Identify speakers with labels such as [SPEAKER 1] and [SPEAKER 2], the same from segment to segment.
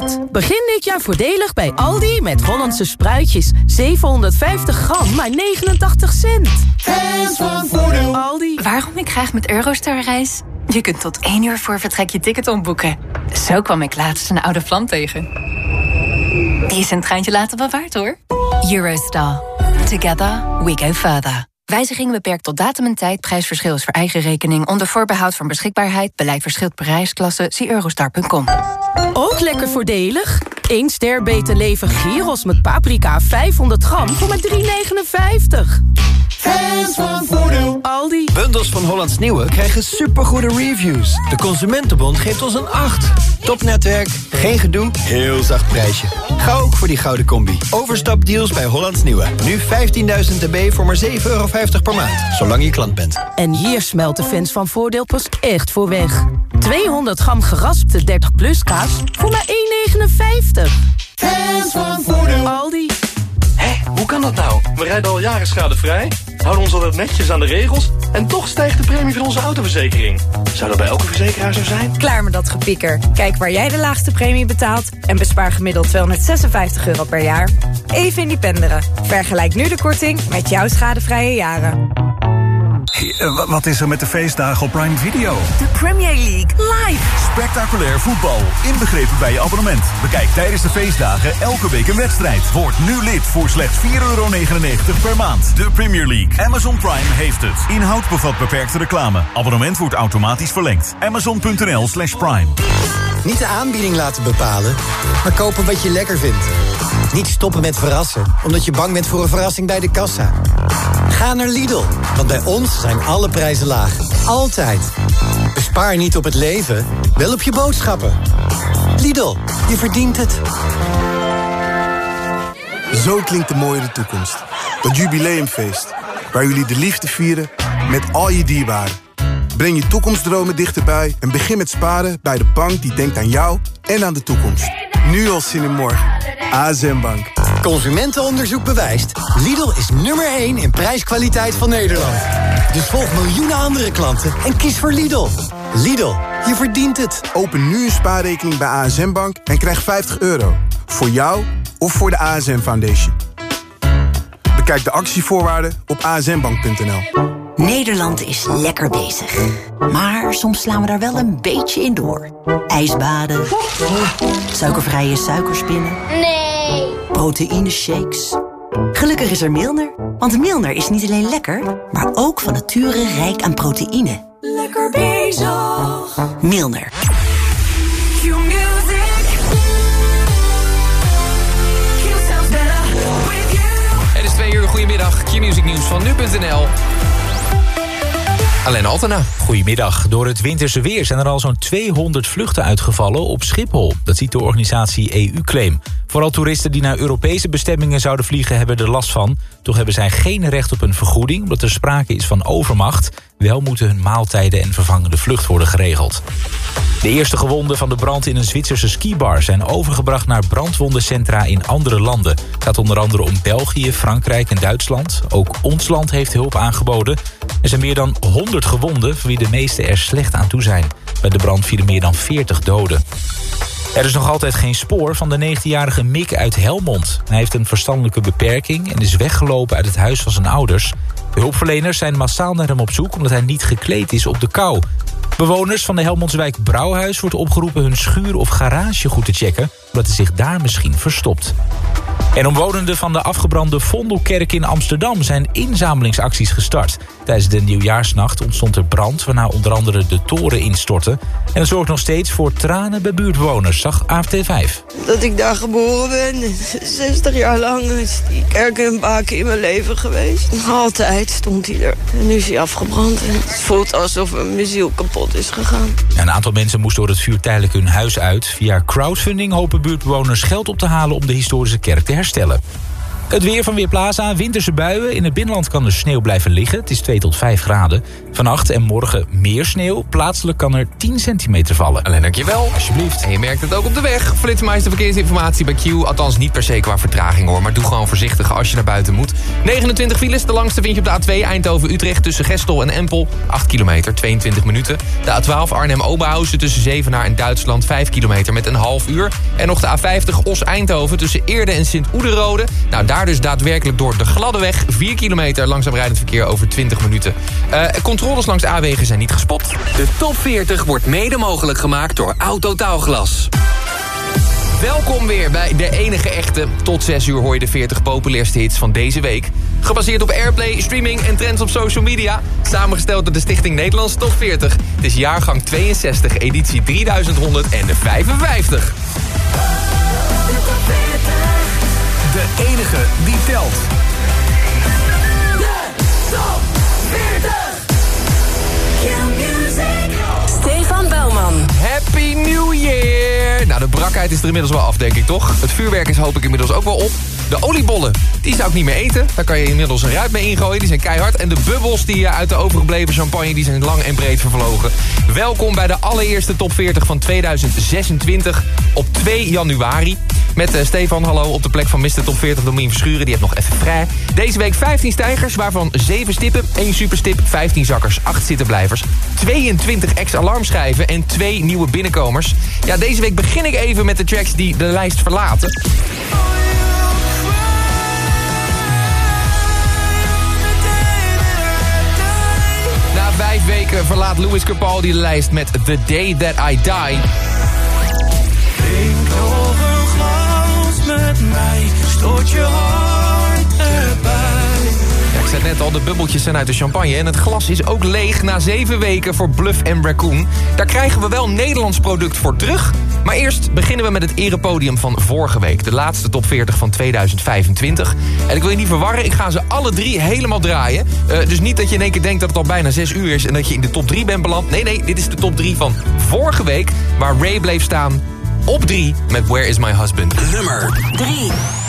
[SPEAKER 1] Net. Begin dit jaar voordelig bij Aldi met Hollandse spruitjes. 750 gram, maar 89 cent.
[SPEAKER 2] Hands van Voordeel.
[SPEAKER 1] Aldi.
[SPEAKER 3] Waarom ik graag met Eurostar reis? Je kunt tot één uur voor vertrek je ticket omboeken. Zo kwam ik laatst een oude vlam tegen. Die is een treintje later wel waard, hoor. Eurostar. Together we go further. Wijzigingen beperkt tot datum en tijd. Prijsverschil is voor eigen rekening. Onder voorbehoud van beschikbaarheid. Beleid verschilt per reisklasse. Zie eurostar.com.
[SPEAKER 1] Ook lekker voordelig. 1 ster beter leven gyros met paprika 500 gram voor maar 3,59.
[SPEAKER 2] Hands van Voordeel.
[SPEAKER 1] Aldi.
[SPEAKER 4] Bundels van Hollands Nieuwe krijgen supergoede reviews. De Consumentenbond geeft ons een 8. Topnetwerk, geen gedoe, heel zacht prijsje. Ga ook voor die gouden combi. Overstapdeals bij Hollands Nieuwe. Nu 15.000 dB voor maar 7,50 euro per maand. Zolang je klant bent.
[SPEAKER 1] En hier smelt de fans van Voordeel pas echt voor weg. 200 gram geraspte 30 plus kaas voor maar 1,59.
[SPEAKER 2] Hands van Voordeel.
[SPEAKER 1] Aldi.
[SPEAKER 5] Hé, hoe kan dat nou? We rijden al jaren schadevrij, houden ons altijd netjes aan de regels... en toch stijgt de premie van onze autoverzekering. Zou dat bij elke verzekeraar zo zijn?
[SPEAKER 6] Klaar met dat gepieker. Kijk waar jij de laagste premie betaalt... en bespaar gemiddeld 256 euro per jaar. Even independeren. Vergelijk nu de korting met jouw schadevrije jaren.
[SPEAKER 7] Eh, Wat is er met de feestdagen op Prime Video?
[SPEAKER 6] De Premier League live.
[SPEAKER 7] Spectaculair voetbal, inbegrepen bij je abonnement. Bekijk tijdens de feestdagen elke week een wedstrijd. Word nu lid voor slechts 4,99 euro per maand. De Premier League. Amazon Prime heeft het. Inhoud bevat beperkte reclame. Abonnement wordt automatisch verlengd. Amazon.nl slash prime.
[SPEAKER 8] Niet de aanbieding laten bepalen, maar kopen wat je lekker vindt. Niet stoppen met verrassen, omdat je bang bent voor een verrassing bij de kassa. Ga naar Lidl, want bij ons zijn alle prijzen laag. Altijd. Bespaar niet op het leven, wel op je boodschappen. Lidl, je verdient het.
[SPEAKER 9] Zo klinkt de mooie toekomst. Dat jubileumfeest. Waar jullie de liefde vieren met al je dierbaren. Breng je toekomstdromen dichterbij en begin met sparen bij de bank die denkt aan jou en aan de toekomst. Nu al zin in morgen. ASM Bank.
[SPEAKER 8] Consumentenonderzoek bewijst. Lidl is nummer 1 in prijskwaliteit van Nederland. Dus volg miljoenen andere klanten en kies voor Lidl. Lidl, je verdient het.
[SPEAKER 9] Open nu een spaarrekening bij ASM Bank en krijg 50 euro. Voor jou of voor de ASM Foundation. Bekijk de actievoorwaarden op asmbank.nl.
[SPEAKER 10] Nederland is lekker bezig. Maar soms slaan we daar wel een beetje in door. Ijsbaden. Suikervrije suikerspinnen.
[SPEAKER 11] Nee.
[SPEAKER 10] Proteïne shakes. Gelukkig is er Milner. Want Milner is niet alleen lekker, maar ook van nature rijk aan proteïne.
[SPEAKER 6] Lekker bezig.
[SPEAKER 10] Milner.
[SPEAKER 12] Het is twee uur, goedemiddag. Q-Music Nieuws van nu.nl. Alleen Altena.
[SPEAKER 13] Goedemiddag. Door het winterse weer zijn er al zo'n 200 vluchten uitgevallen op Schiphol. Dat ziet de organisatie EU-claim. Vooral toeristen die naar Europese bestemmingen zouden vliegen hebben er last van. Toch hebben zij geen recht op een vergoeding omdat er sprake is van overmacht. Wel moeten hun maaltijden en vervangende vlucht worden geregeld. De eerste gewonden van de brand in een Zwitserse skibar... zijn overgebracht naar brandwondencentra in andere landen. Het gaat onder andere om België, Frankrijk en Duitsland. Ook ons land heeft hulp aangeboden. Er zijn meer dan 100 gewonden, voor wie de meeste er slecht aan toe zijn. Bij de brand vielen meer dan 40 doden. Er is nog altijd geen spoor van de 19-jarige Mick uit Helmond. Hij heeft een verstandelijke beperking en is weggelopen uit het huis van zijn ouders. De hulpverleners zijn massaal naar hem op zoek omdat hij niet gekleed is op de kou. Bewoners van de Helmondswijk Brouwhuis wordt opgeroepen hun schuur of garage goed te checken, omdat hij zich daar misschien verstopt. En omwonenden van de afgebrande Vondelkerk in Amsterdam zijn inzamelingsacties gestart. Tijdens de nieuwjaarsnacht ontstond er brand, waarna onder andere de toren instortte. En dat zorgt nog steeds voor tranen bij buurtbewoners, zag AFT5.
[SPEAKER 14] Dat ik daar geboren ben, 60 jaar lang is die kerk een paar keer in mijn leven geweest. Altijd stond hij er. En nu is hij afgebrand en het voelt alsof mijn ziel kapot is gegaan.
[SPEAKER 13] Een aantal mensen moest door het vuur tijdelijk hun huis uit. Via crowdfunding hopen buurtbewoners geld op te halen om de historische kerk te herstellen. Het weer van Weerplaza, winterse buien. In het binnenland kan er sneeuw blijven liggen. Het is 2 tot 5 graden. Vannacht en morgen meer sneeuw. Plaatselijk kan er 10 centimeter vallen.
[SPEAKER 12] Alleen dankjewel.
[SPEAKER 13] Alsjeblieft.
[SPEAKER 12] En je merkt het ook op de weg. Flitsmeister verkeersinformatie bij Q. Althans niet per se qua vertraging hoor. Maar doe gewoon voorzichtig als je naar buiten moet. 29 files. De langste vind je op de A2 Eindhoven-Utrecht tussen Gestel en Empel. 8 kilometer, 22 minuten. De A12 Arnhem-Oberhausen tussen Zevenaar en Duitsland. 5 kilometer met een half uur. En nog de A50 Os-Eindhoven tussen Eerde en Sint-Oederode. Nou, daar dus daadwerkelijk door de gladde weg. 4 kilometer langzaam rijdend verkeer over 20 minuten. Uh, controles langs de A-wegen zijn niet gespot.
[SPEAKER 11] De top 40 wordt mede mogelijk gemaakt door Autotaalglas.
[SPEAKER 12] Welkom weer bij de enige echte. Tot 6 uur hoor je de 40 populairste hits van deze week. Gebaseerd op airplay, streaming en trends op social media. Samengesteld door de Stichting Nederlandse Top 40. Het is jaargang 62, editie 3155.
[SPEAKER 7] De enige die telt.
[SPEAKER 12] Is er inmiddels wel af, denk ik, toch? Het vuurwerk is hoop ik inmiddels ook wel op. De oliebollen, die zou ik niet meer eten. Daar kan je inmiddels een ruit mee ingooien, die zijn keihard. En de bubbels die uit de overgebleven champagne, die zijn lang en breed vervlogen. Welkom bij de allereerste top 40 van 2026 op 2 januari. Met uh, Stefan, hallo, op de plek van Mr. Top 40 Domien Verschuren. Die heeft nog even vrij. Deze week 15 stijgers, waarvan 7 stippen, 1 superstip, 15 zakkers, 8 zittenblijvers, 22 ex-alarmschijven en 2 nieuwe binnenkomers. Ja, deze week begin ik even met de tracks die de lijst verlaten. Na vijf weken verlaat Louis Capaldi de lijst met The Day That I Die.
[SPEAKER 2] Stoot je hart erbij.
[SPEAKER 12] Ja, ik zei net al, de bubbeltjes zijn uit de champagne... en het glas is ook leeg na zeven weken voor Bluff and Raccoon. Daar krijgen we wel Nederlands product voor terug. Maar eerst beginnen we met het erepodium van vorige week. De laatste top 40 van 2025. En ik wil je niet verwarren, ik ga ze alle drie helemaal draaien. Uh, dus niet dat je in één keer denkt dat het al bijna zes uur is... en dat je in de top 3 bent beland. Nee, nee, dit is de top 3 van vorige week... waar Ray bleef staan op 3 met Where Is My Husband.
[SPEAKER 11] Nummer
[SPEAKER 1] 3.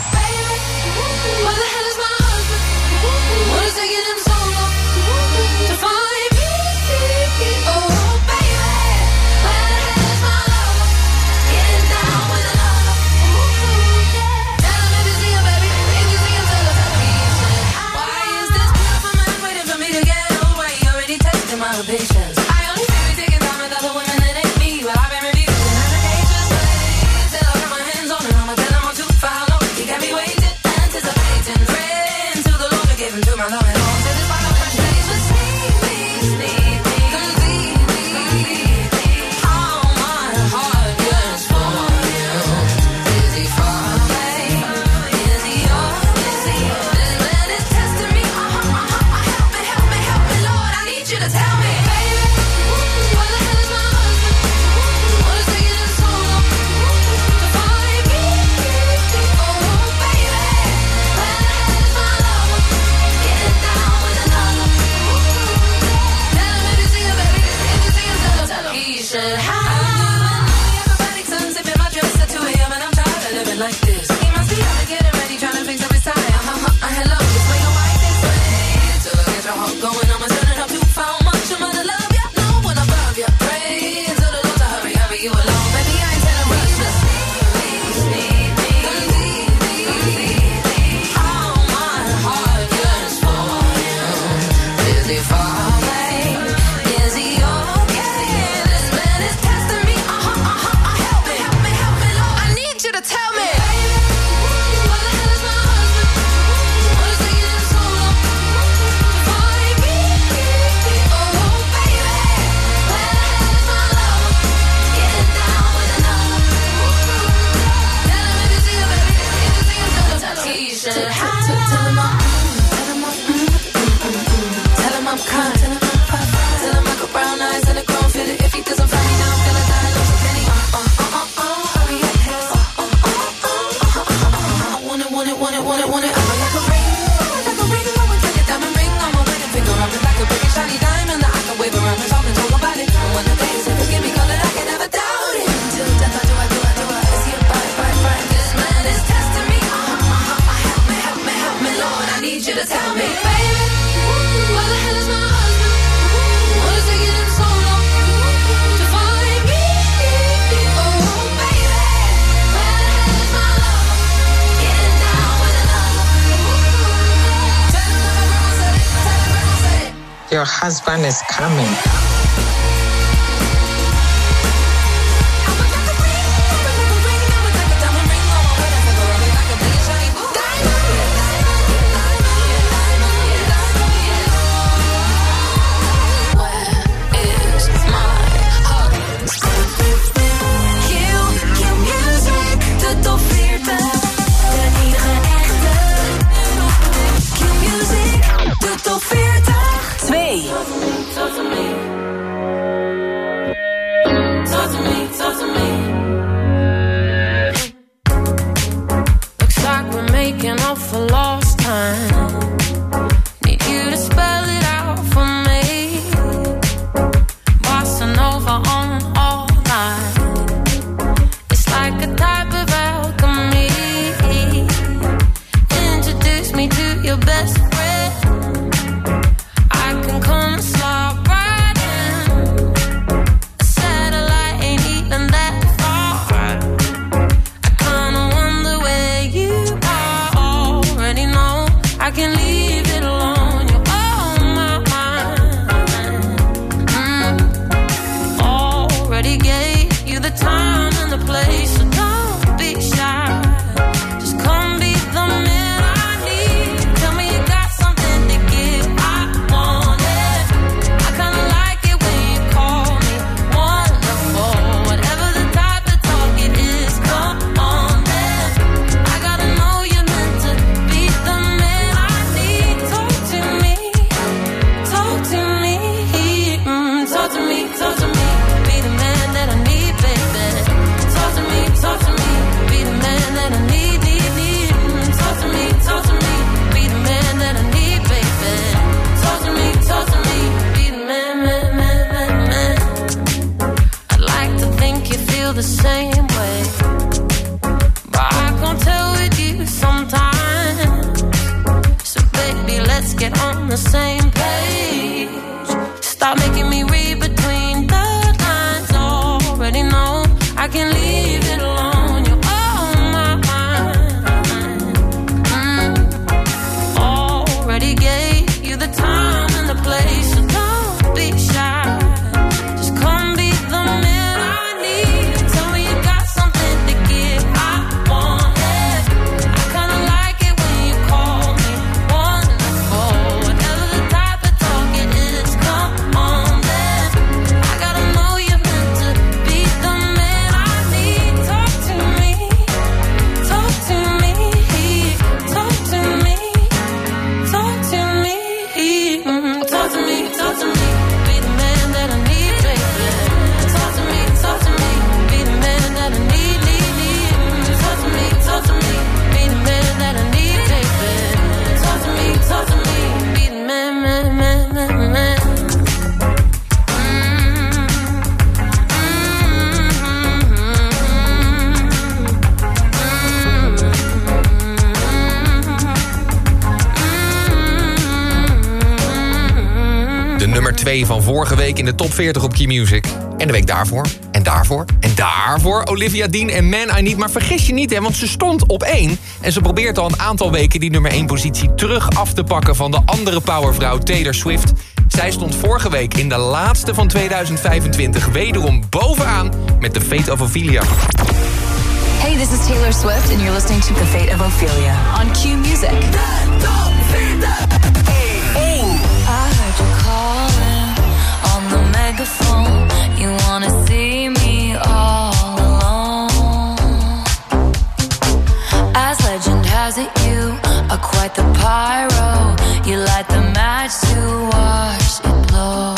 [SPEAKER 15] salvation. husband is
[SPEAKER 16] coming.
[SPEAKER 12] twee van vorige week in de top 40 op Q Music En de week daarvoor, en daarvoor, en daarvoor Olivia Dean en Man I Need. Maar vergis je niet, hè, want ze stond op één. En ze probeert al een aantal weken die nummer 1 positie terug af te pakken... van de andere powervrouw Taylor Swift... Zij stond vorige week in de laatste van 2025 wederom bovenaan met The Fate of Ophelia.
[SPEAKER 3] Hey, this is Taylor Swift and you're listening to The Fate of Ophelia on Q Music.
[SPEAKER 15] it you are quite the pyro? You light the match to watch it blow.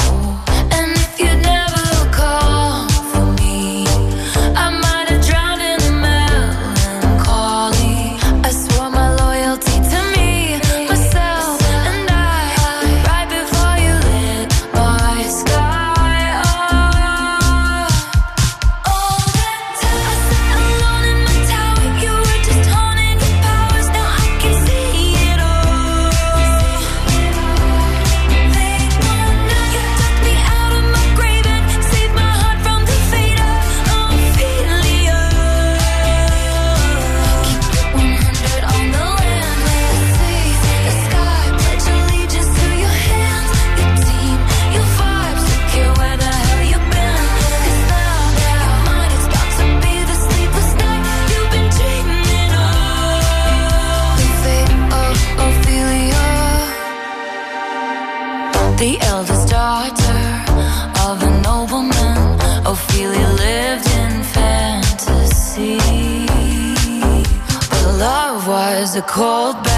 [SPEAKER 15] A cold bed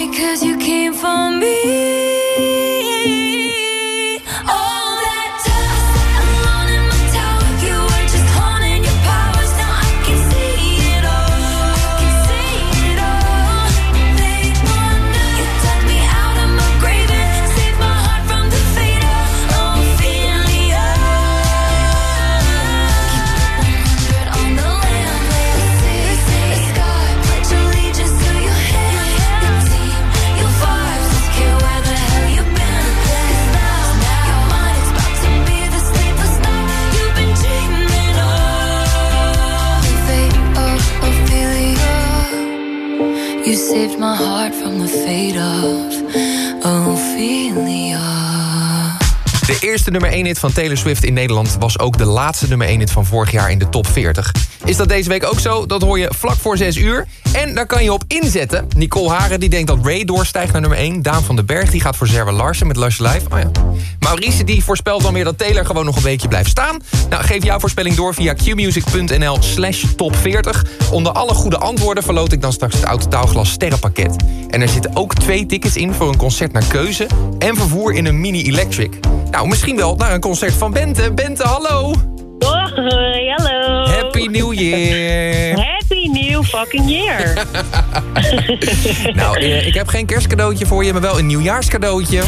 [SPEAKER 12] De eerste nummer 1 hit van Taylor Swift in Nederland... was ook de laatste nummer 1 hit van vorig jaar in de top 40. Is dat deze week ook zo? Dat hoor je vlak voor 6 uur. En daar kan je op inzetten. Nicole Haren die denkt dat Ray doorstijgt naar nummer 1. Daan van den Berg die gaat voor Zerwa Larsen met Lush Live. Oh ja. Maurice die voorspelt dan weer dat Taylor gewoon nog een weekje blijft staan. Nou, geef jouw voorspelling door via qmusic.nl slash top 40. Onder alle goede antwoorden verloot ik dan straks het Autotaalglas sterrenpakket. En er zitten ook twee tickets in voor een concert naar keuze... en vervoer in een mini-electric. Nou, misschien wel naar een concert van Bente. Bente, hallo!
[SPEAKER 17] Hallo.
[SPEAKER 12] Happy New Year!
[SPEAKER 17] Happy New fucking year.
[SPEAKER 12] nou, eh, ik heb geen kerstcadeautje voor je, maar wel een nieuwjaarscadeautje.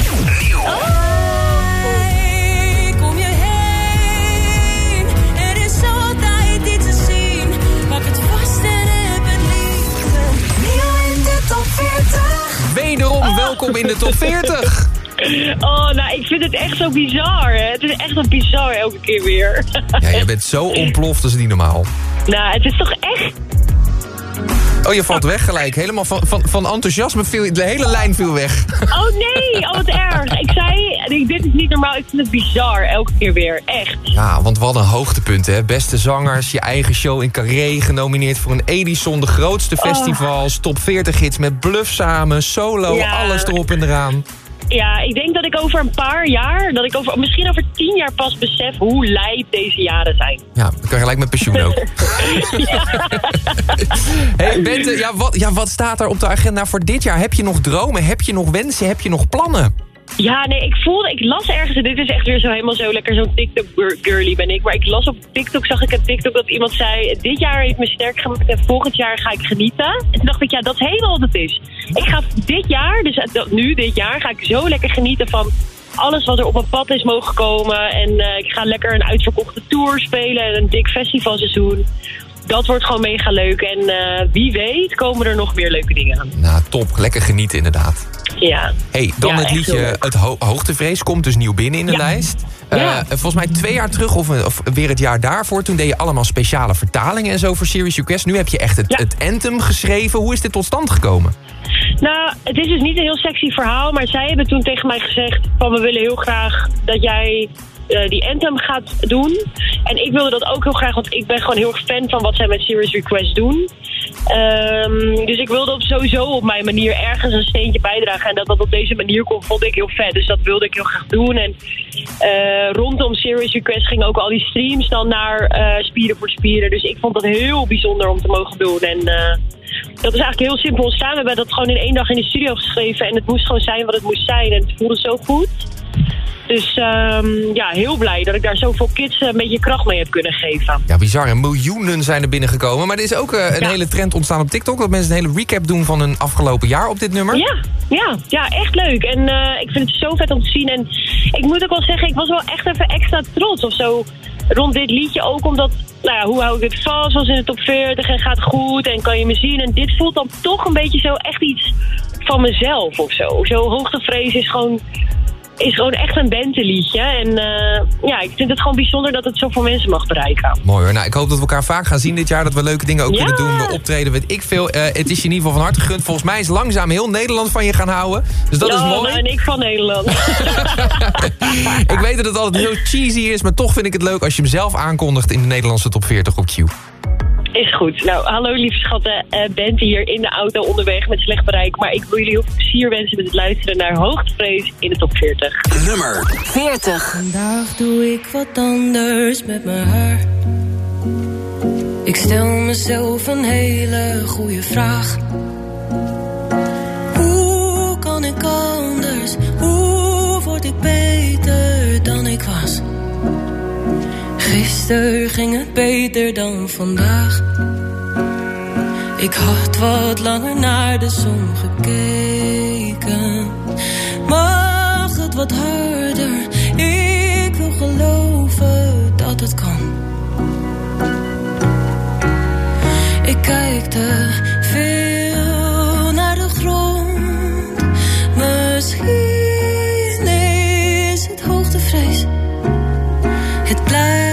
[SPEAKER 15] 40.
[SPEAKER 12] Wederom welkom in de top 40.
[SPEAKER 17] Oh, nou, ik vind het echt zo bizar, hè. Het is echt een bizar elke keer weer.
[SPEAKER 12] Ja, jij bent zo ontploft, dat is niet normaal.
[SPEAKER 17] nou, het is toch echt...
[SPEAKER 12] Oh, je valt weg gelijk. Helemaal van, van, van enthousiasme viel de hele lijn viel weg.
[SPEAKER 17] Oh nee, oh wat erg. Ik zei, dit is niet normaal. Ik vind het bizar elke keer weer. Echt.
[SPEAKER 12] Ja, want wat een hoogtepunt, hè. Beste zangers, je eigen show in Carré... genomineerd voor een Edison, de grootste
[SPEAKER 17] Oh.
[SPEAKER 12] festivals... top 40 hits met Bluff samen, solo,
[SPEAKER 17] Ja.
[SPEAKER 12] alles erop en eraan.
[SPEAKER 17] Ja, ik denk dat ik over een paar jaar, dat ik over, misschien over tien jaar pas besef hoe lijp deze jaren zijn.
[SPEAKER 12] Ja, dan kan je gelijk met pensioen ook. hey, Bente, ja wat, ja, wat staat er op de agenda voor dit jaar? Heb je nog dromen? Heb je nog wensen? Heb je nog plannen?
[SPEAKER 17] Ja, nee, ik voelde, ik las ergens, en dit is echt weer zo helemaal zo lekker zo'n TikTok-girly ben ik. Maar ik las op TikTok, zag ik een TikTok dat iemand zei, dit jaar heeft me sterk gemaakt en volgend jaar ga ik genieten. En toen dacht ik, ja, dat is helemaal wat het is. Ik ga dit jaar, dus eh, nu dit jaar, ga ik zo lekker genieten van alles wat er op mijn pad is mogen komen. En eh, ik ga lekker een uitverkochte tour spelen en een dik festivalseizoen. Dat wordt gewoon mega leuk. En eh, wie weet komen er nog meer leuke dingen aan.
[SPEAKER 12] Nou, top. Lekker genieten inderdaad.
[SPEAKER 17] Ja.
[SPEAKER 12] hey, dan
[SPEAKER 17] Ja,
[SPEAKER 12] het liedje. Het Ho- Hoogtevrees komt dus nieuw binnen in de
[SPEAKER 17] Ja.
[SPEAKER 12] lijst. Eh,
[SPEAKER 17] Ja.
[SPEAKER 12] volgens mij twee jaar terug of, of weer het jaar daarvoor... toen deed je allemaal speciale vertalingen en zo voor Serious Request. Nu heb je echt het, het anthem geschreven. Hoe is dit tot stand gekomen?
[SPEAKER 17] Nou, het is dus niet een heel sexy verhaal, maar zij hebben toen tegen mij gezegd van we willen heel graag dat jij eh, die anthem gaat doen. En ik wilde dat ook heel graag, want ik ben gewoon heel erg fan van wat zij met Serious Request doen. Ehm, dus ik wilde op sowieso op mijn manier ergens een steentje bijdragen. En dat dat op deze manier kon, vond ik heel vet. Dus dat wilde ik heel graag doen. En eh, rondom Serious Request gingen ook al die streams dan naar eh, Spieren voor Spieren. Dus ik vond dat heel bijzonder om te mogen doen. En dat is eigenlijk heel simpel ontstaan. We hebben dat gewoon in één dag in de studio geschreven. En het moest gewoon zijn wat het moest zijn. En het voelde zo goed. Dus ehm, ja, heel blij dat ik daar zoveel kids een beetje kracht mee heb kunnen geven.
[SPEAKER 12] Ja, bizar. En miljoenen zijn er binnengekomen. Maar er is ook eh, een
[SPEAKER 17] Ja.
[SPEAKER 12] hele trend ontstaan op TikTok... dat mensen een hele recap doen van hun afgelopen jaar op dit nummer.
[SPEAKER 17] Ja, ja, ja, echt leuk. En eh, ik vind het zo vet om te zien. En ik moet ook wel zeggen, ik was wel echt even extra trots of zo rond dit liedje. Ook omdat, nou ja, hoe hou ik het vast? Was in de top 40 en gaat goed en kan je me zien. En dit voelt dan toch een beetje zo echt iets van mezelf of zo. Zo hoogtevrees is gewoon, is gewoon echt een bandeliedje. En eh, ja, ik vind het gewoon bijzonder dat het zoveel mensen mag bereiken.
[SPEAKER 12] Mooi hoor. Nou, ik hoop dat we elkaar vaak gaan zien dit jaar. Dat we leuke dingen ook
[SPEAKER 17] Ja.
[SPEAKER 12] kunnen doen. We optreden, weet ik veel. Eh, het is je in ieder geval van harte gegund. Volgens mij is langzaam heel Nederland van je gaan houden. Dus dat is mooi.
[SPEAKER 17] en ik van Nederland.
[SPEAKER 12] Ik weet dat het altijd heel cheesy is, maar toch vind ik het leuk als je hem zelf aankondigt in de Nederlandse top 40 op Q.
[SPEAKER 17] Is goed. Nou, hallo lieve schatten. Eh bent hier in de auto onderweg met slecht bereik. Maar ik wil jullie heel veel plezier wensen met het luisteren naar Hoogtevrees in de top 40.
[SPEAKER 18] Nummer
[SPEAKER 3] 40.
[SPEAKER 14] Vandaag doe ik wat anders met mijn haar. Ik stel mezelf een hele goede vraag. Hoe kan ik anders? Hoe word ik beter? Gisteren ging het beter dan vandaag. Ik had wat langer naar de zon gekeken. Mag het wat harder? Ik wil geloven dat het kan. Ik kijk te veel naar de grond. Misschien is het hoogtevrees. Het blijft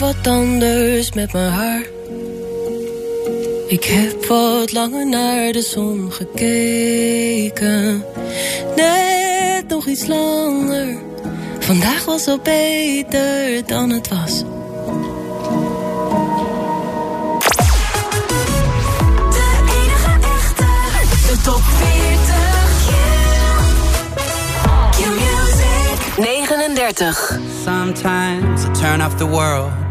[SPEAKER 14] wat anders met mijn haar. Ik heb wat langer naar de zon gekeken. Net nog iets langer. Vandaag was al beter dan het was.
[SPEAKER 3] De top 40. Q-music. 39.
[SPEAKER 19] Sometimes I turn off the world,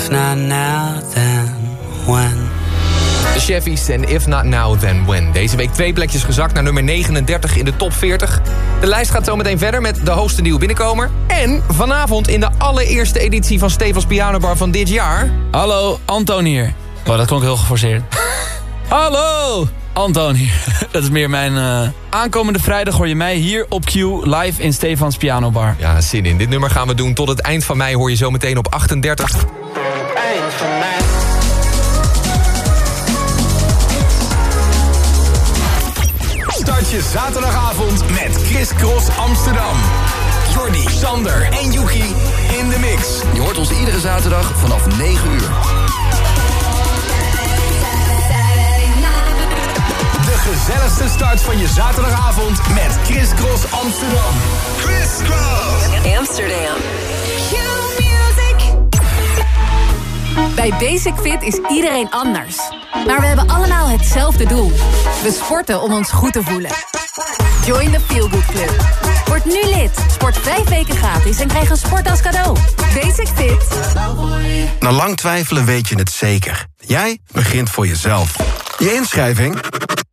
[SPEAKER 20] If not now, then when?
[SPEAKER 12] De Chevys en If Not Now Then When. Deze week twee plekjes gezakt naar nummer 39 in de top 40. De lijst gaat zo meteen verder met de hoogste nieuwe binnenkomer. En vanavond in de allereerste editie van Stevens Pianobar van dit jaar...
[SPEAKER 21] Hallo, Anton hier. Oh, dat klonk heel geforceerd. Hallo, Anton hier. Dat is meer mijn... eh, aankomende vrijdag hoor je mij hier op Q live in Stefans Piano Bar.
[SPEAKER 12] Ja, zin in. Dit nummer gaan we doen tot het eind van mei. Hoor je zo meteen op 38.
[SPEAKER 7] Start je zaterdagavond met Chris Cross Amsterdam. Jordi, Sander en Yuki in de mix.
[SPEAKER 22] Je hoort ons iedere zaterdag vanaf 9 uur.
[SPEAKER 7] Gezelligste start van je zaterdagavond met Chris Cross Amsterdam. Chris Cross
[SPEAKER 23] Amsterdam.
[SPEAKER 3] Bij Basic Fit is iedereen anders. Maar we hebben allemaal hetzelfde doel. We sporten om ons goed te voelen. Join the Feel Good Club. Word nu lid. Sport vijf weken gratis en krijg een sport als cadeau. Basic Fit.
[SPEAKER 24] Na lang twijfelen weet je het zeker. Jij begint voor jezelf. Je inschrijving?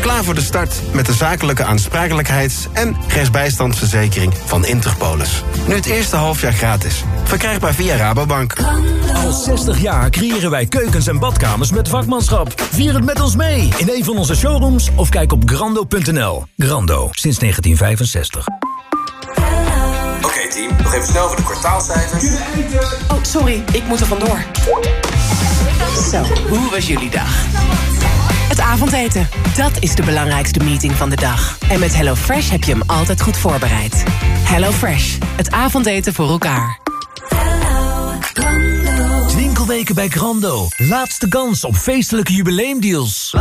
[SPEAKER 24] Klaar voor de start met de zakelijke aansprakelijkheids- en rechtsbijstandsverzekering van Interpolis. Nu het eerste halfjaar gratis. Verkrijgbaar via Rabobank.
[SPEAKER 25] Al 60 jaar creëren wij keukens en badkamers met vakmanschap. Vier het met ons mee in een van onze showrooms of kijk op grando.nl. Grando, sinds 1965.
[SPEAKER 26] Oké,
[SPEAKER 11] team. Nog even snel voor de kwartaalcijfers.
[SPEAKER 27] Oh, sorry, ik moet er vandoor. Zo, hoe was jullie dag? Het avondeten, dat is de belangrijkste meeting van de dag. En met HelloFresh heb je hem altijd goed voorbereid. HelloFresh, het avondeten voor elkaar.
[SPEAKER 25] Winkelweken bij Grando. Laatste kans op feestelijke jubileumdeals.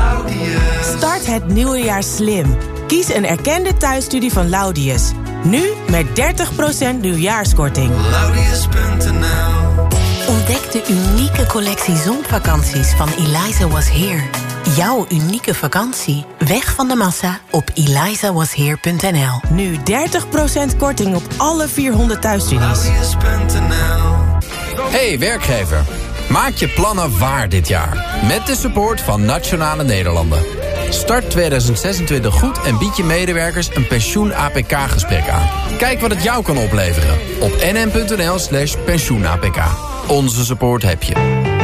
[SPEAKER 1] Start het nieuwe jaar slim. Kies een erkende thuisstudie van Laudius. Nu met 30% nieuwjaarskorting.
[SPEAKER 28] Ontdek de unieke collectie zonvakanties van Eliza Was Here. Jouw unieke vakantie. Weg van de massa op elizawasheer.nl.
[SPEAKER 1] Nu 30% korting op alle 400 thuisstudies.
[SPEAKER 11] Hey werkgever, maak je plannen waar dit jaar. Met de support van Nationale Nederlanden. Start 2026 goed en bied je medewerkers een pensioen-APK-gesprek aan. Kijk wat het jou kan opleveren op nm.nl slash pensioen-APK. Onze support heb je.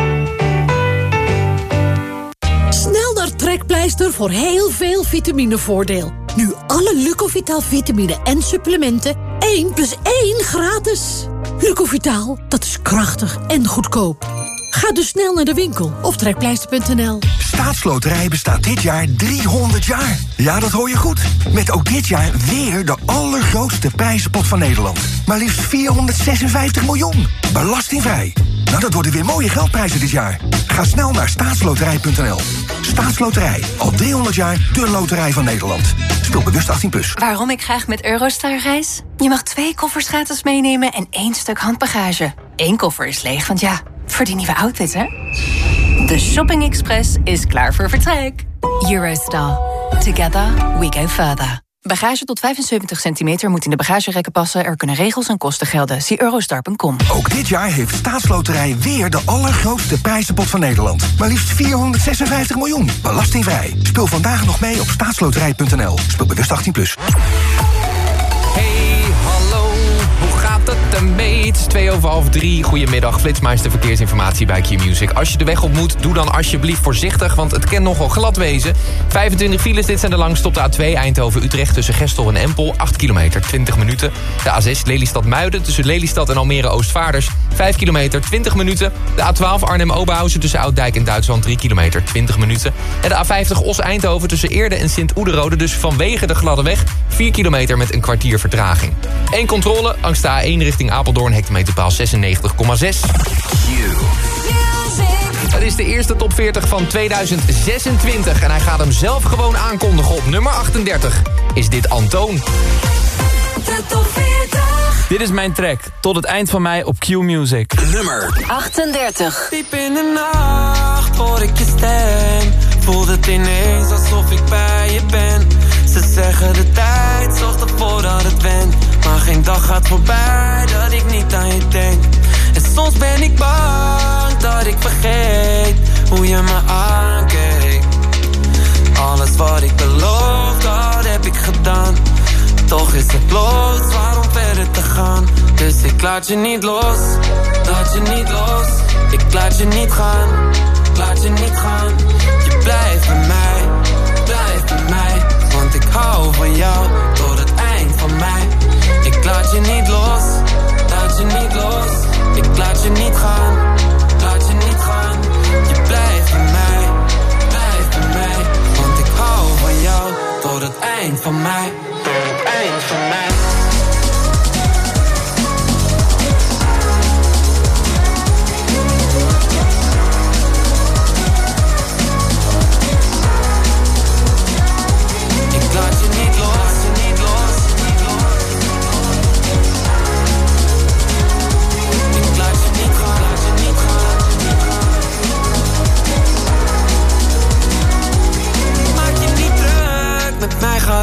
[SPEAKER 26] Trekpleister voor heel veel vitaminevoordeel. Nu alle Lucovitaal vitamine en supplementen 1 plus 1 gratis. Lucovitaal, dat is krachtig en goedkoop. Ga dus snel naar de winkel of trekpleister.nl.
[SPEAKER 29] Staatsloterij bestaat dit jaar 300 jaar. Ja, dat hoor je goed. Met ook dit jaar weer de allergrootste prijzenpot van Nederland. Maar liefst 456 miljoen. Belastingvrij. Nou, dat worden weer mooie geldprijzen dit jaar. Ga snel naar staatsloterij.nl. Staatsloterij. Al 300 jaar de loterij van Nederland. Speel bewust 18+. Plus.
[SPEAKER 3] Waarom ik graag met Eurostar reis? Je mag twee koffers gratis meenemen en één stuk handbagage. Eén koffer is leeg, want ja, voor die nieuwe outfit, hè? De Shopping Express is klaar voor vertrek. Eurostar. Together we go further. Bagage tot 75 centimeter moet in de bagagerekken passen. Er kunnen regels en kosten gelden. Zie eurostar.com.
[SPEAKER 29] Ook dit jaar heeft Staatsloterij weer de allergrootste prijzenpot van Nederland. Maar liefst 456 miljoen. Belastingvrij. Speel vandaag nog mee op staatsloterij.nl. Speel bewust 18+. Plus.
[SPEAKER 12] Hey, hallo. Hoe gaat het Het is twee over half drie. Goedemiddag, Flitsmeister Verkeersinformatie bij Q-Music. Als je de weg op moet, doe dan alsjeblieft voorzichtig... want het kan nogal glad wezen. 25 files, dit zijn de langste op de A2 Eindhoven-Utrecht... tussen Gestel en Empel, 8 kilometer, 20 minuten. De A6 Lelystad-Muiden tussen Lelystad en Almere-Oostvaarders... 5 kilometer, 20 minuten. De A12 Arnhem-Oberhausen tussen Ouddijk en Duitsland... 3 kilometer, 20 minuten. En de A50 Os-Eindhoven tussen Eerde en Sint-Oederode... dus vanwege de gladde weg, 4 kilometer met een kwartier vertraging. Eén controle langs de A1 richting Apeldoorn, hectometerpaal 96,6. Het is de eerste top 40 van 2026 en hij gaat hem zelf gewoon aankondigen op nummer 38. Is dit Antoon?
[SPEAKER 23] De top 40.
[SPEAKER 21] Dit is mijn track. Tot het eind van mei op Q Music.
[SPEAKER 23] Nummer 38.
[SPEAKER 2] Diep in de nacht hoor ik je stem. Voel het ineens alsof ik bij je ben. Ze zeggen de tijd zorgt ervoor dat het went. Maar geen dag gaat voorbij dat ik niet aan je denk. En soms ben ik bang dat ik vergeet hoe je me aankeek. Alles wat ik beloof, dat heb ik gedaan. Toch is het los, waarom verder te gaan? Dus ik laat je niet los, laat je niet los. Ik laat je niet gaan, laat je niet gaan. Je blijft bij mij, blijf bij mij. Want ik hou van jou laat je niet gaan, laat je niet gaan. Je blijft bij mij, blijf bij mij. Want ik hou van jou tot het eind van mij.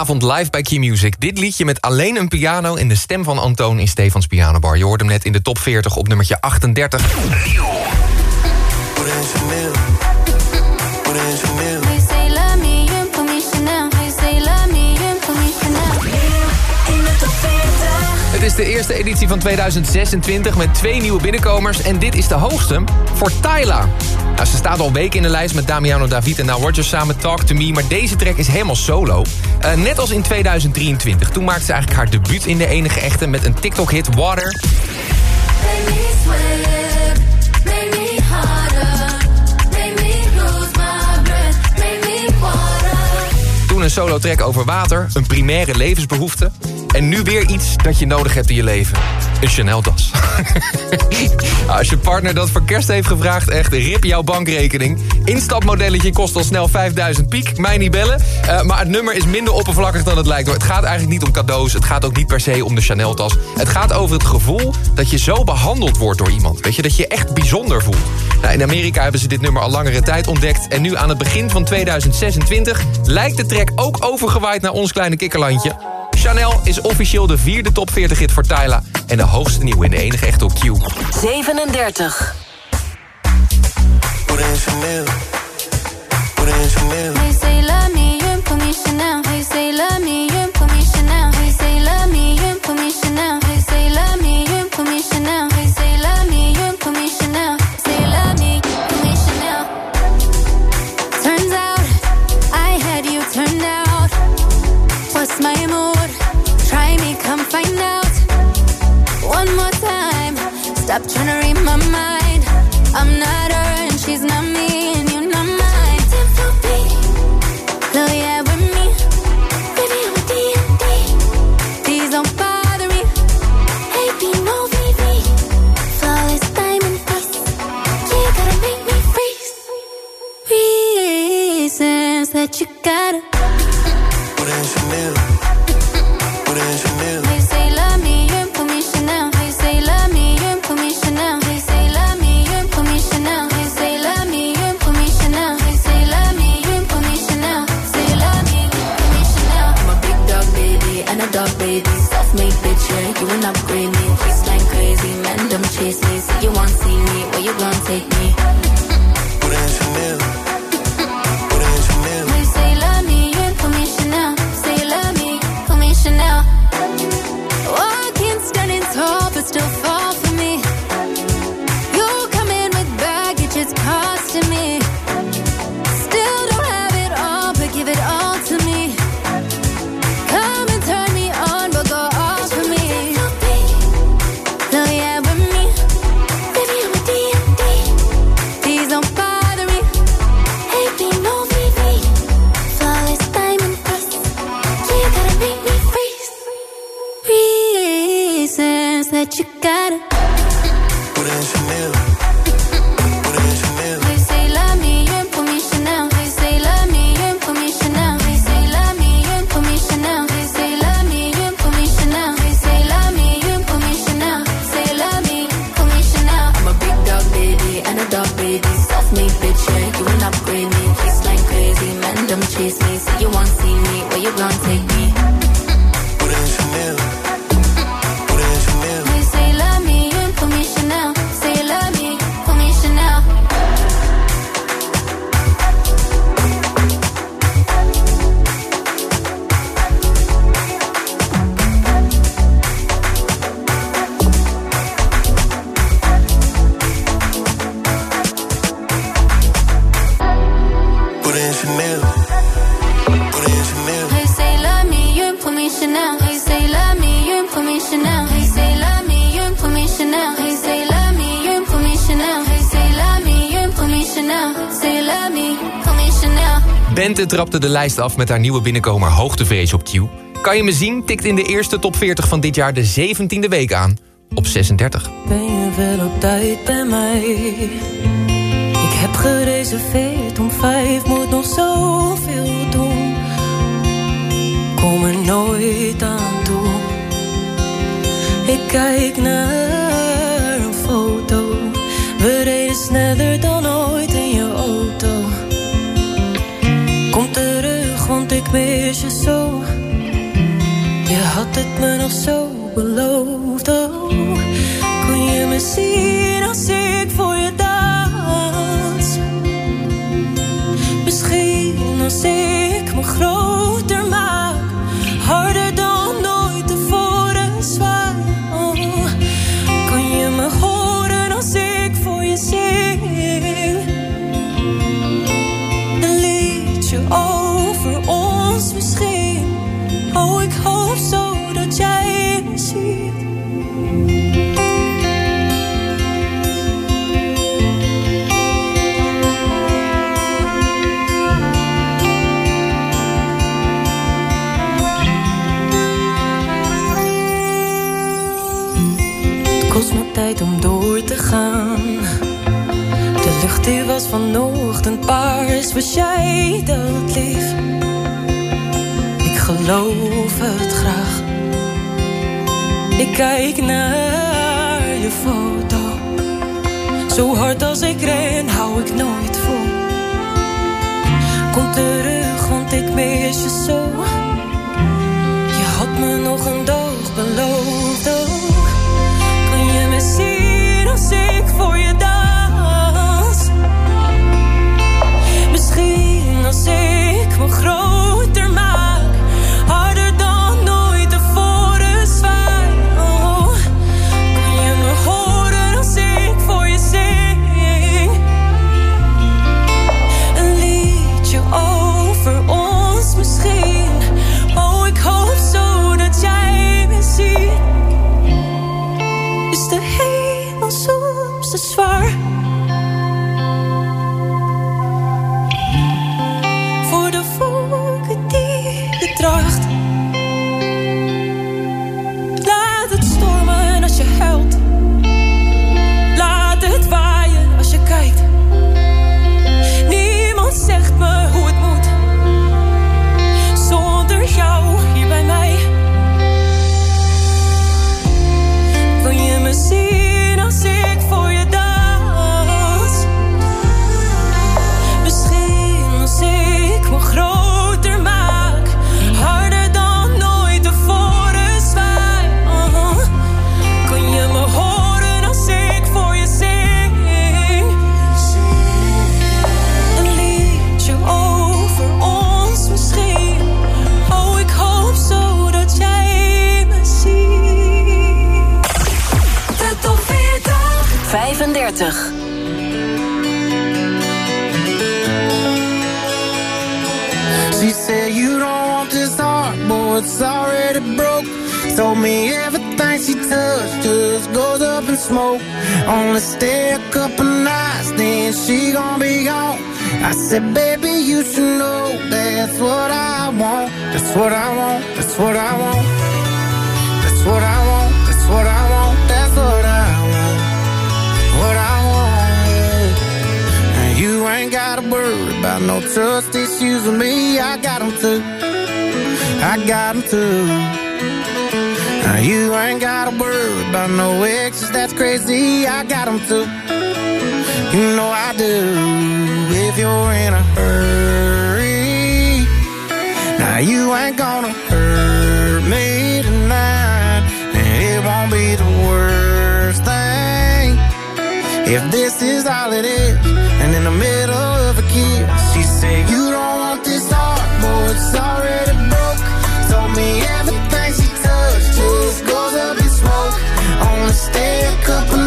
[SPEAKER 12] Vanavond live bij Key Music. Dit liedje met alleen een piano en de stem van Antoon in Stefans Pianobar. Je hoorde hem net in de top 40 op nummertje 38.
[SPEAKER 15] They
[SPEAKER 12] Het is de eerste editie van 2026 met twee nieuwe binnenkomers. En dit is de hoogste voor Tyla. Nou, ze staat al weken in de lijst met Damiano David en Now Rogers samen Talk To Me. Maar deze track is helemaal solo. Eh, net als in 2023. Toen maakte ze eigenlijk haar debuut in de enige echte met een TikTok-hit Water. Een solo-track over water, een primaire levensbehoefte. En nu weer iets dat je nodig hebt in je leven. Een Chanel-tas. Nou, Als je partner dat voor kerst heeft gevraagd, echt rip jouw bankrekening. Instapmodelletje kost al snel 5000 piek, mij niet bellen. Eh, maar het nummer is minder oppervlakkig dan het lijkt. hoor. Het gaat eigenlijk niet om cadeaus, het gaat ook niet per se om de Chanel-tas. Het gaat over het gevoel dat je zo behandeld wordt door iemand. Weet je, dat je je echt bijzonder voelt. Nou, in Amerika hebben ze dit nummer al langere tijd ontdekt. En nu aan het begin van 2026 lijkt de track ook overgewaaid naar ons kleine kikkerlandje. Chanel is officieel de vierde top 40 hit voor Tyla. En de hoogste nieuwe in de enige echte op Q.
[SPEAKER 23] 37.
[SPEAKER 15] They say love me, you
[SPEAKER 12] trapte de lijst af met haar nieuwe binnenkomer Hoogtevrees op Q. Kan je me zien tikt in de eerste top 40 van dit jaar de 17e week aan op 36.
[SPEAKER 14] Ben je wel op tijd bij mij? Ik heb gereserveerd om vijf, moet nog zoveel doen. Kom er nooit aan toe. Ik kijk naar een foto, we reden sneller dan ooit Wees je zo. Je had het me nog zo beloofd, oh. Kon je me zien als ik voor je dans? Misschien als ik me groot Eerst jij dat lief. Ik geloof het graag. Ik kijk naar je foto. Zo hard als ik ren, hou ik nooit vol. Kom terug, want ik mis je zo. Je had me nog een dag beloofd ook. Kun je me zien als ik voor je als ik me groter maak.
[SPEAKER 30] a couple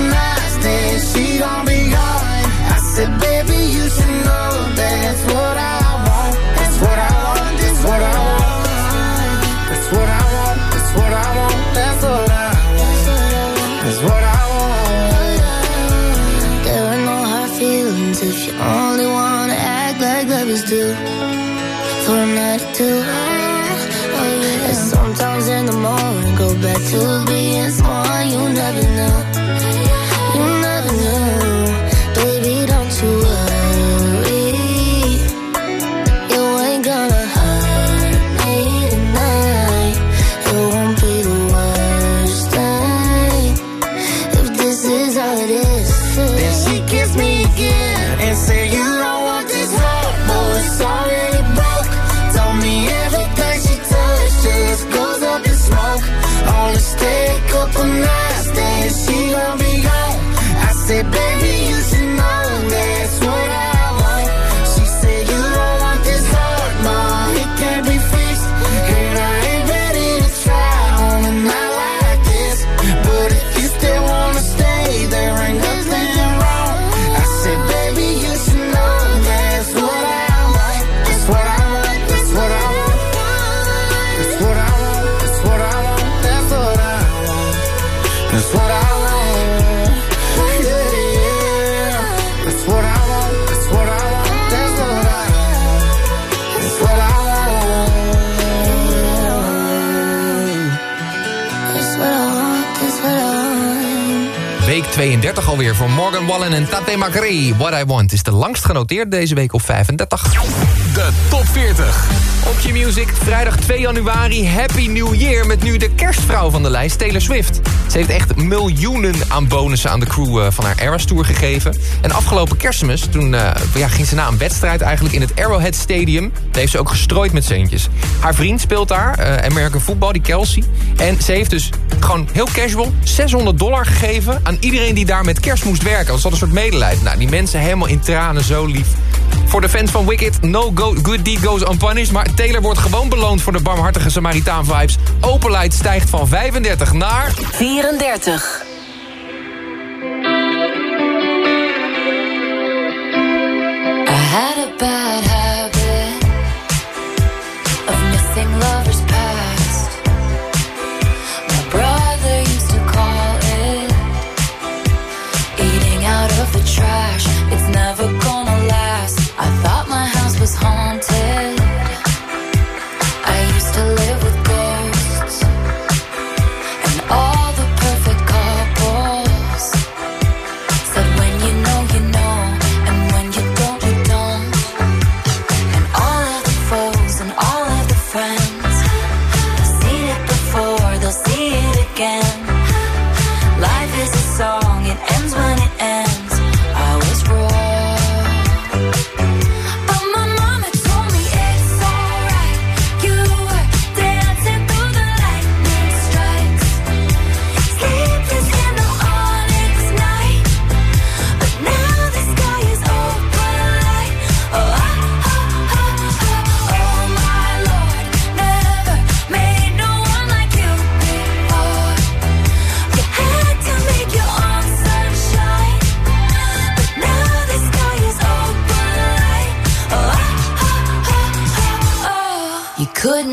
[SPEAKER 12] alweer voor Morgan Wallen en Tate Macri. What I Want is de langst genoteerd deze week op 35.
[SPEAKER 31] Top 40.
[SPEAKER 12] Op Q-Music, vrijdag 2 januari, Happy New Year... met nu de kerstvrouw van de lijst, Taylor Swift. Ze heeft echt miljoenen aan bonussen aan de crew eh, van haar Eras Tour gegeven. En afgelopen kerstmis, toen eh, ja, ging ze na een wedstrijd eigenlijk in het Arrowhead Stadium. Daar heeft ze ook gestrooid met centjes. Haar vriend speelt daar, eh American Football, die Kelsey. En ze heeft dus gewoon heel casual 600 dollar gegeven... aan iedereen die daar met kerst moest werken. Als dat een soort medelijden. Nou, die mensen helemaal in tranen, zo lief. Voor de fans van Wicked, no go good deed goes unpunished. Maar Taylor wordt gewoon beloond voor de barmhartige Samaritaan vibes. Openheid stijgt van 35 naar...
[SPEAKER 15] 34.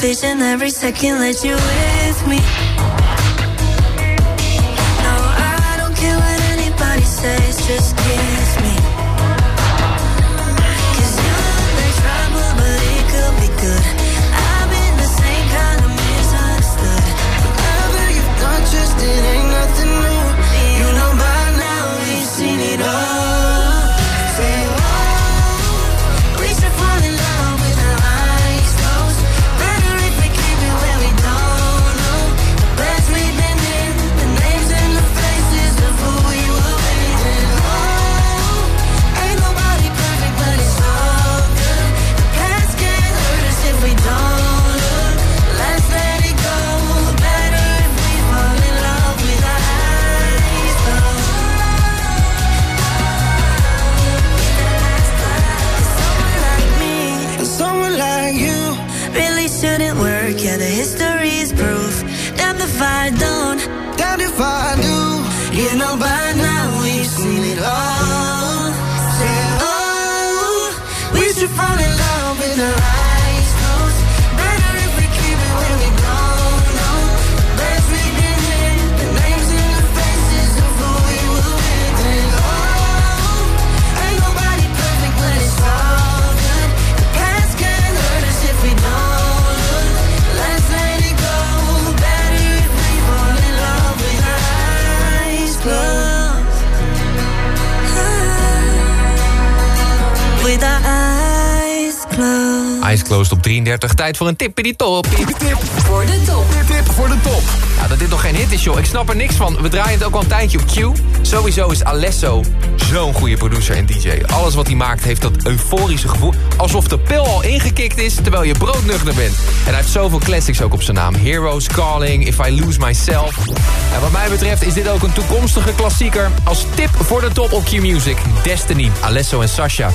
[SPEAKER 32] vision every second that you with me. No, I don't care what anybody says, just
[SPEAKER 20] kidding. Eyes Closed
[SPEAKER 12] op 33. Tijd voor een tip in die top. Tip
[SPEAKER 15] voor de top.
[SPEAKER 12] Tip voor de top. Nou, dat dit nog geen hit is, joh. Ik snap er niks van. We draaien het ook al een tijdje op Q. Sowieso is Alesso zo'n goede producer en DJ. Alles wat hij maakt heeft dat euforische gevoel. Alsof de pil al ingekikt is, terwijl je broodnuchter bent. En hij heeft zoveel classics ook op zijn naam. Heroes, Calling, If I Lose Myself. En wat mij betreft is dit ook een toekomstige klassieker. Als tip voor de top op Q-Music. Destiny, Alesso en Sasha.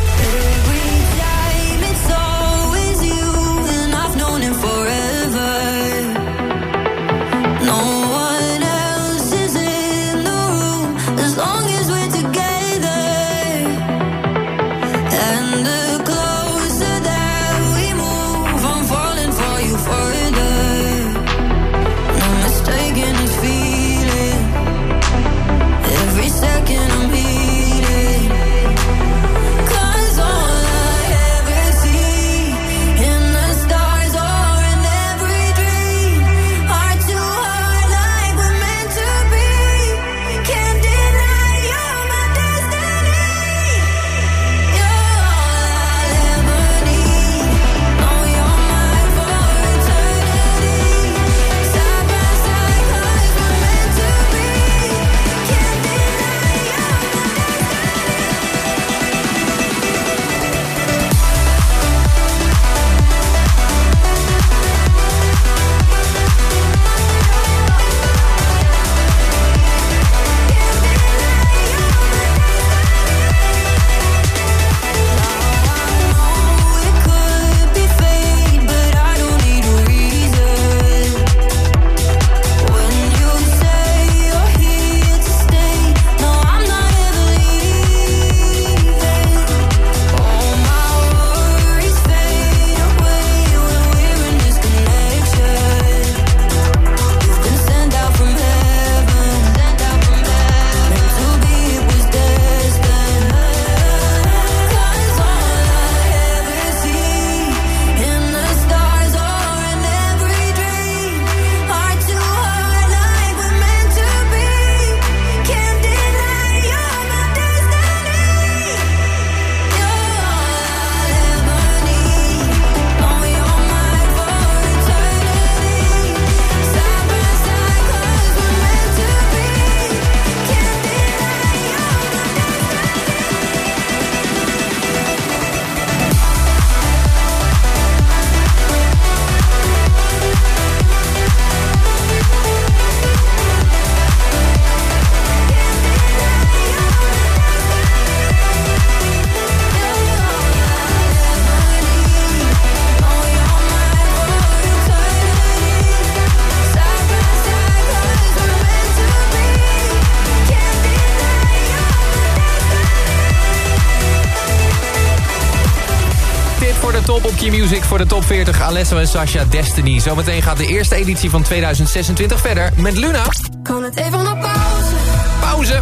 [SPEAKER 12] Op op Key Music voor de top 40. Alesso en Sasha Destiny. Zometeen gaat de eerste editie van 2026 verder met Luna.
[SPEAKER 33] Kan het even op pauze?
[SPEAKER 12] Pauze.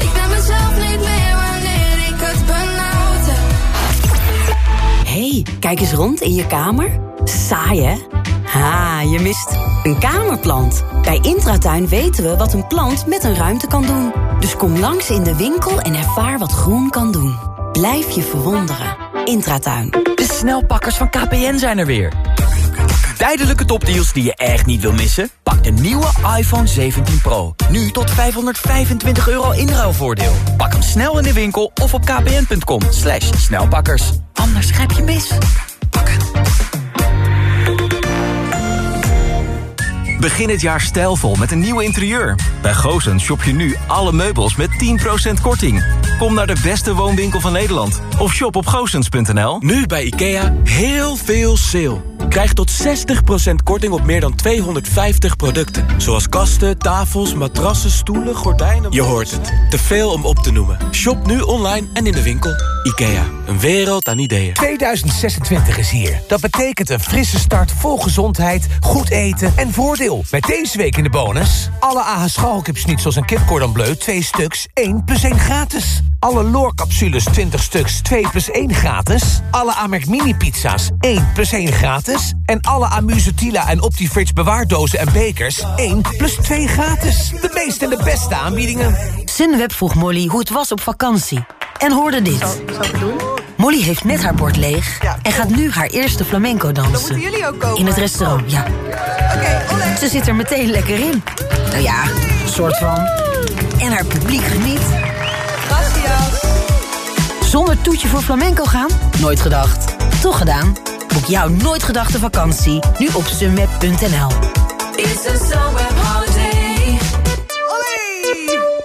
[SPEAKER 33] Ik ben mezelf niet meer wanneer ik het benauwd
[SPEAKER 34] hey, kijk eens rond in je kamer. Saai, hè? Ha, je mist een kamerplant. Bij Intratuin weten we wat een plant met een ruimte kan doen. Dus kom langs in de winkel en ervaar wat groen kan doen. Blijf je verwonderen. Intratuin.
[SPEAKER 4] De snelpakkers van KPN zijn er weer. Tijdelijke topdeals die je echt niet wil missen? Pak de nieuwe iPhone 17 Pro. Nu tot 525 euro inruilvoordeel. Pak hem snel in de winkel of op kpn.com. Slash snelpakkers. Anders grijp je mis.
[SPEAKER 35] Begin het jaar stijlvol met een nieuw interieur. Bij Goosens shop je nu alle meubels met 10% korting. Kom naar de beste woonwinkel van Nederland. Of shop op goosens.nl.
[SPEAKER 36] Nu bij IKEA heel veel sale. Krijg tot 60% korting op meer dan 250 producten. Zoals kasten, tafels, matrassen, stoelen, gordijnen... Je hoort het. Te veel om op te noemen. Shop nu online en in de winkel. IKEA. Een wereld aan ideeën.
[SPEAKER 37] 2026 is hier. Dat betekent een frisse start vol gezondheid, goed eten en voordeel. Met deze week in de bonus... alle AH schalkipsnitzels en kip cordon bleu 2 stuks 1 plus 1 gratis. Alle Loor-capsules 20 stuks 2 plus 1 gratis. Alle Amerk mini-pizza's 1 plus 1 gratis. En alle Amuse Tila en Optifridge bewaardozen en bekers 1 plus 2 gratis. De meeste en de beste aanbiedingen.
[SPEAKER 34] Sunweb vroeg Molly hoe het was op vakantie. En hoorde dit. Molly heeft net haar bord leeg en gaat nu haar eerste flamenco dansen.
[SPEAKER 38] jullie ook komen.
[SPEAKER 34] In het restaurant, ja. Ze zit er meteen lekker in. Nou ja, een soort van. En haar publiek geniet. Zonder toetje voor flamenco gaan? Nooit gedacht. Toch gedaan? Boek jouw nooit gedachte vakantie nu op sunweb.nl.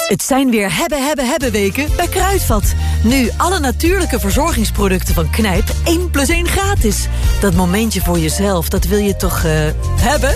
[SPEAKER 39] Het zijn weer hebben, hebben, hebben weken bij Kruidvat. Nu alle natuurlijke verzorgingsproducten van Knijp 1 plus 1 gratis. Dat momentje voor jezelf, dat wil je toch eh, hebben?